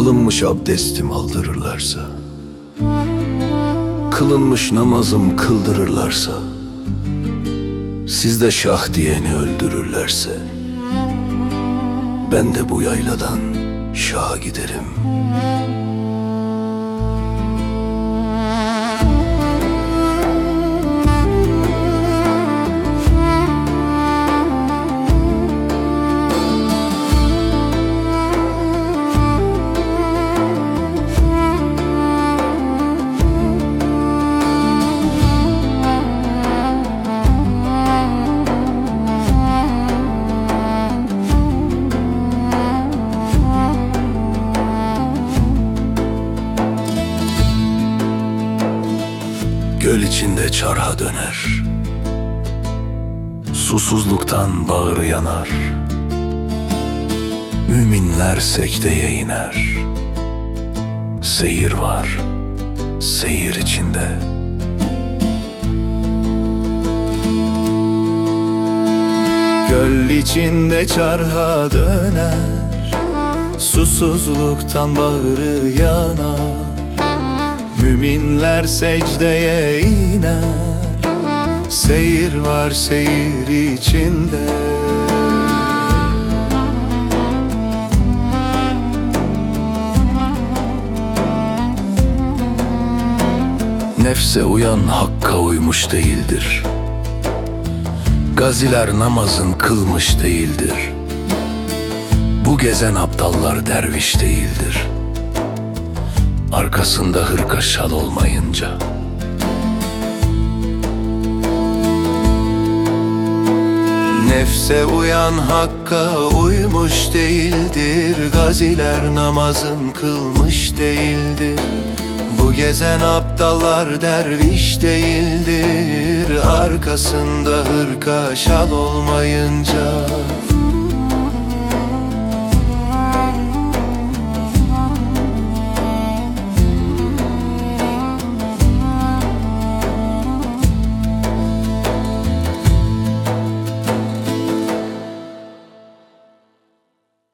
Alınmış abdestim aldırırlarsa Kılınmış namazım kıldırırlarsa Sizde şah diyeni öldürürlerse Ben de bu yayladan şaha giderim Göl içinde çarha döner. Susuzluktan bağrı yanar. Müminler secdeye iner. Seyir var, seyir içinde. Göl içinde çarha döner. Susuzluktan bağrı yanar Müminler secdeye iner. Seyir var seyir içinde. Nefse uyan hakka uymuş değildir. Gaziler namazın kılmış değildir. Bu gezen aptallar derviş değildir Arkasında hırka şal olmayınca. Nefse uyan hakka uymuş değildir. Gaziler namazın kılmış değildir. Bu gezen aptallar derviş değildir. Arkasında hırka şal olmayınca